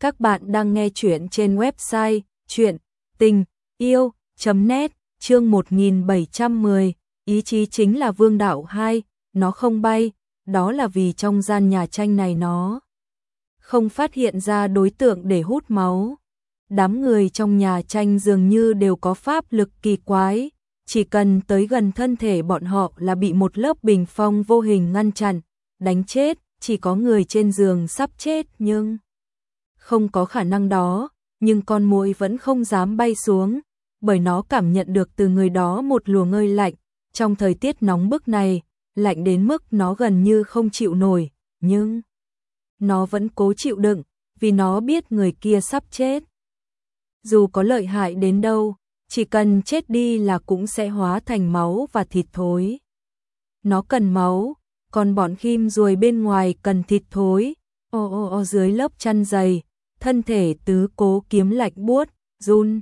Các bạn đang nghe chuyện trên website chuyện tình yêu.net chương 1710, ý chí chính là vương đạo 2, nó không bay, đó là vì trong gian nhà tranh này nó không phát hiện ra đối tượng để hút máu. Đám người trong nhà tranh dường như đều có pháp lực kỳ quái, chỉ cần tới gần thân thể bọn họ là bị một lớp bình phong vô hình ngăn chặn, đánh chết, chỉ có người trên giường sắp chết nhưng không có khả năng đó, nhưng con muỗi vẫn không dám bay xuống, bởi nó cảm nhận được từ người đó một luồng hơi lạnh, trong thời tiết nóng bức này, lạnh đến mức nó gần như không chịu nổi, nhưng nó vẫn cố chịu đựng, vì nó biết người kia sắp chết. Dù có lợi hại đến đâu, chỉ cần chết đi là cũng sẽ hóa thành máu và thịt thối. Nó cần máu, còn bọn khim ruồi bên ngoài cần thịt thối, ô ô ô dưới lớp chăn dày, thân thể tứ cố kiếm lạnh buốt, run.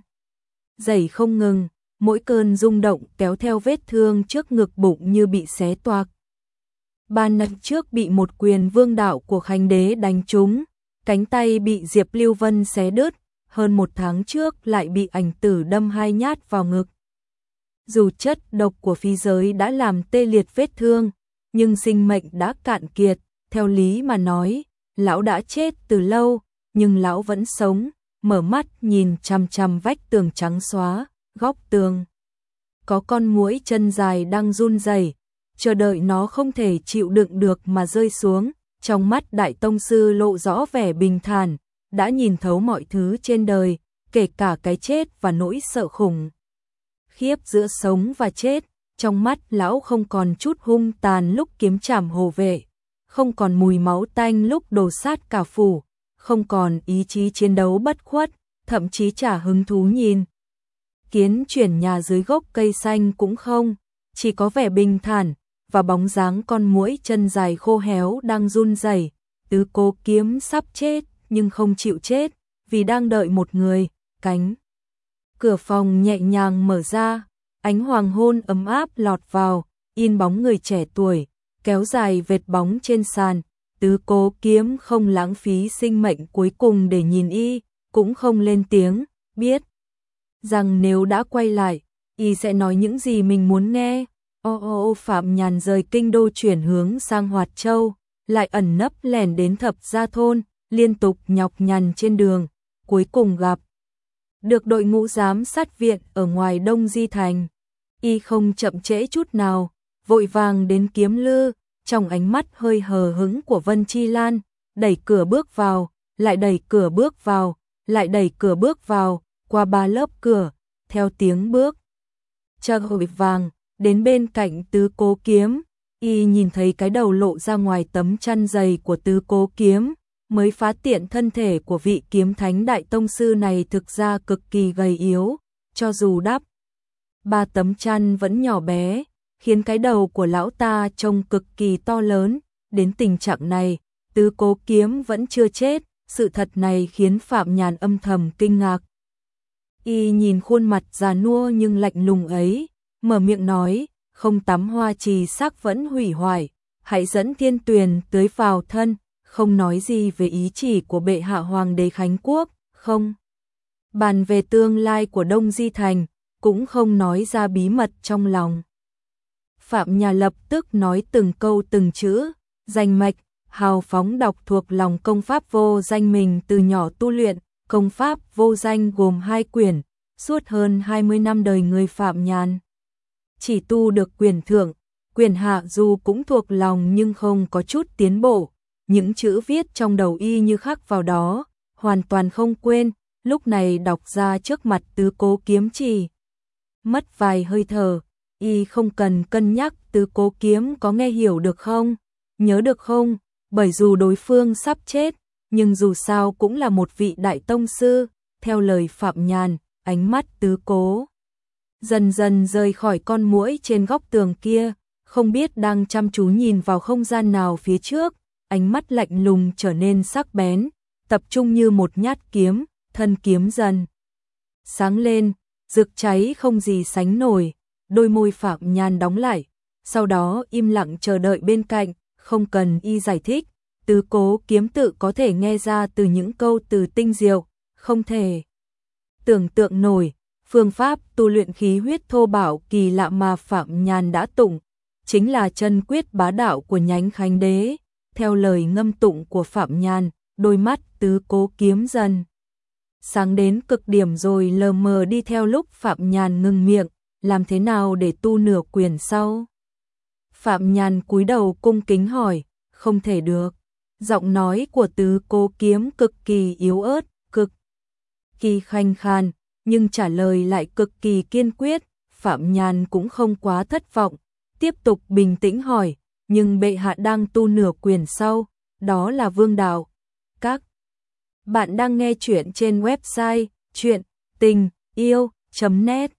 Dày không ngừng, mỗi cơn rung động kéo theo vết thương trước ngực bụng như bị xé toạc. Ba năm trước bị một quyền vương đạo của khánh đế đánh trúng, cánh tay bị Diệp Lưu Vân xé đứt, hơn một tháng trước lại bị ảnh tử đâm hai nhát vào ngực. Dù chất độc của phi giới đã làm tê liệt vết thương, nhưng sinh mệnh đã cạn kiệt, theo lý mà nói, lão đã chết từ lâu, nhưng lão vẫn sống, mở mắt nhìn chằm chằm vách tường trắng xóa, góc tường. Có con muỗi chân dài đang run rẩy, chờ đợi nó không thể chịu đựng được mà rơi xuống, trong mắt đại tông sư lộ rõ vẻ bình thản, đã nhìn thấu mọi thứ trên đời, kể cả cái chết và nỗi sợ khủng. Khiếp giữa sống và chết, trong mắt lão không còn chút hung tàn lúc kiếm chảm hồ vệ, không còn mùi máu tanh lúc đồ sát cả phủ, không còn ý chí chiến đấu bất khuất, thậm chí chả hứng thú nhìn. Kiến chuyển nhà dưới gốc cây xanh cũng không, chỉ có vẻ bình thản, và bóng dáng con muỗi chân dài khô héo đang run rẩy, tứ cố kiếm sắp chết nhưng không chịu chết, vì đang đợi một người, cánh. Cửa phòng nhẹ nhàng mở ra, ánh hoàng hôn ấm áp lọt vào, in bóng người trẻ tuổi, kéo dài vệt bóng trên sàn, tứ cố kiếm không lãng phí sinh mệnh cuối cùng để nhìn y, cũng không lên tiếng, biết rằng nếu đã quay lại, y sẽ nói những gì mình muốn nghe. Ô ô ô Phạm Nhàn rời kinh đô chuyển hướng sang Hoạt Châu, lại ẩn nấp lẻn đến thập gia thôn, liên tục nhọc nhằn trên đường, cuối cùng gặp. Được đội ngũ giám sát viện ở ngoài Đông Di Thành. Y không chậm trễ chút nào, vội vàng đến kiếm lư, trong ánh mắt hơi hờ hững của Vân Chi Lan, đẩy cửa bước vào, lại đẩy cửa bước vào, lại đẩy cửa bước vào, qua ba lớp cửa, theo tiếng bước. Cha hội vàng, đến bên cạnh tứ cố kiếm, y nhìn thấy cái đầu lộ ra ngoài tấm chăn dày của tứ cố kiếm, mới phá tiện thân thể của vị kiếm thánh đại tông sư này thực ra cực kỳ gầy yếu, cho dù đắp. Ba tấm chăn vẫn nhỏ bé, khiến cái đầu của lão ta trông cực kỳ to lớn, đến tình trạng này, tứ cố kiếm vẫn chưa chết, sự thật này khiến Phạm Nhàn âm thầm kinh ngạc. Y nhìn khuôn mặt già nua nhưng lạnh lùng ấy, mở miệng nói, không tắm hoa trì sắc vẫn hủy hoại, hãy dẫn thiên tuyền tới vào thân, không nói gì về ý chỉ của bệ hạ hoàng đế Khánh Quốc, không. Bàn về tương lai của Đông Di Thành, cũng không nói ra bí mật trong lòng. Phạm Nhà lập tức nói từng câu từng chữ, danh mạch, hào phóng đọc thuộc lòng công pháp vô danh mình từ nhỏ tu luyện, công pháp vô danh gồm hai quyển, suốt hơn 20 năm đời người Phạm Nhàn. Chỉ tu được quyền thượng, quyền hạ dù cũng thuộc lòng nhưng không có chút tiến bộ, những chữ viết trong đầu y như khắc vào đó, hoàn toàn không quên, lúc này đọc ra trước mặt tứ cố kiếm trì. Mất vài hơi thở, y không cần cân nhắc tứ cố kiếm có nghe hiểu được không, nhớ được không, bởi dù đối phương sắp chết, nhưng dù sao cũng là một vị đại tông sư, theo lời Phạm Nhàn, ánh mắt tứ cố. Dần dần rời khỏi con muỗi trên góc tường kia, không biết đang chăm chú nhìn vào không gian nào phía trước, ánh mắt lạnh lùng trở nên sắc bén, tập trung như một nhát kiếm, thân kiếm dần. Sáng lên, rực cháy không gì sánh nổi, đôi môi Phạm Nhan đóng lại, sau đó im lặng chờ đợi bên cạnh, không cần y giải thích, tứ cố kiếm tự có thể nghe ra từ những câu từ tinh diệu, không thể tưởng tượng nổi, phương pháp tu luyện khí huyết thô bảo kỳ lạ mà Phạm Nhàn đã tụng, chính là chân quyết bá đạo của nhánh khánh đế, theo lời ngâm tụng của Phạm Nhàn, đôi mắt tứ cố kiếm dần. Sáng đến cực điểm rồi lờ mờ đi theo lúc Phạm Nhàn ngừng miệng, làm thế nào để tu nửa quyền sau? Phạm Nhàn cúi đầu cung kính hỏi, không thể được. Giọng nói của tứ cô kiếm cực kỳ yếu ớt, cực kỳ khanh khan, nhưng trả lời lại cực kỳ kiên quyết, Phạm Nhàn cũng không quá thất vọng, tiếp tục bình tĩnh hỏi, nhưng bệ hạ đang tu nửa quyền sau, đó là vương đạo. Các bạn đang nghe chuyện trên website chuyện tình yêu.net